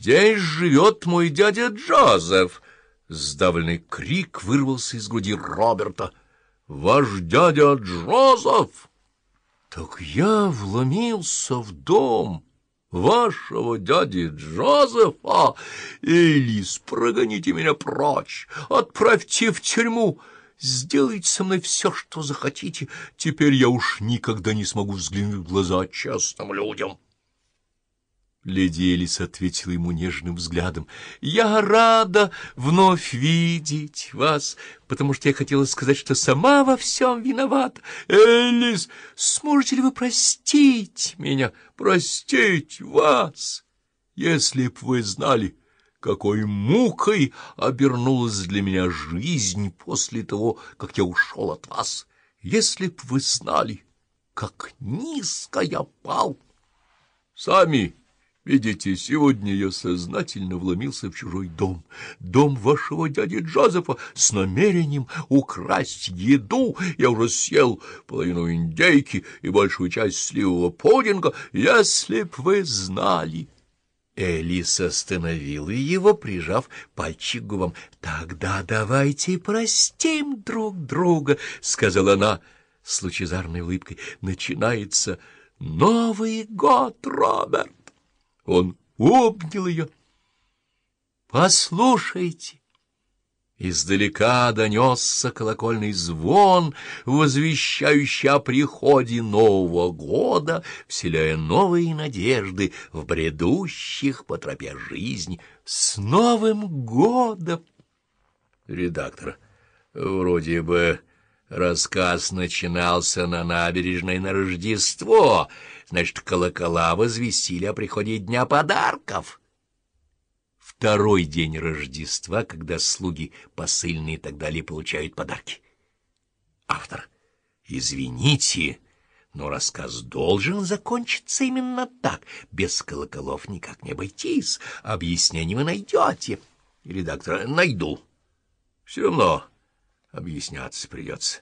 Здесь живет мой дядя Джозеф. Сдавленный крик вырвался из груди Роберта. Ваш дядя Джозеф! Так я вломился в дом вашего дяди Джозефа. Элис, прогоните меня прочь, отправьте в тюрьму. Сделайте со мной все, что захотите. Теперь я уж никогда не смогу взглянуть в глаза честным людям. Леди Элис ответила ему нежным взглядом. — Я рада вновь видеть вас, потому что я хотела сказать, что сама во всем виновата. Элис, сможете ли вы простить меня, простить вас? Если б вы знали, какой мукой обернулась для меня жизнь после того, как я ушел от вас, если б вы знали, как низко я пал. Сами Видите, сегодня я сознательно вломился в чужой дом, дом вашего дяди Джозефа, с намерением украсть еду. Я уже съел половину индейки и большую часть сливового пудинга, если б вы знали. Элис остановила его, прижав пальчик губам. — Тогда давайте простим друг друга, — сказала она с лучезарной улыбкой. — Начинается Новый год, Роберт. Он обнял ее. «Послушайте!» Издалека донесся колокольный звон, возвещающий о приходе Нового года, вселяя новые надежды в бредущих по тропе жизни. С Новым годом! Редактор. Вроде бы рассказ начинался на набережной на Рождество — Значит, колокола возвестили о приходе дня подарков. Второй день Рождества, когда слуги посыльные и так далее получают подарки. Автор. Извините, но рассказ должен закончиться именно так. Без колоколов никак не обойтись. Объяснение вы найдете. Редактор. Найду. Все равно объясняться придется.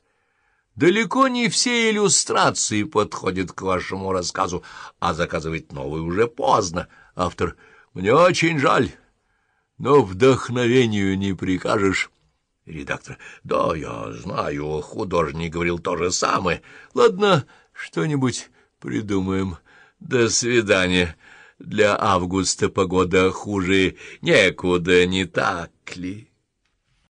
Далеко не все иллюстрации подходят к вашему рассказу, а заказывать новый уже поздно. Автор, мне очень жаль, но вдохновению не прикажешь. Редактор, да, я знаю, художник говорил то же самое. Ладно, что-нибудь придумаем. До свидания. Для августа погода хуже некуда, не так ли?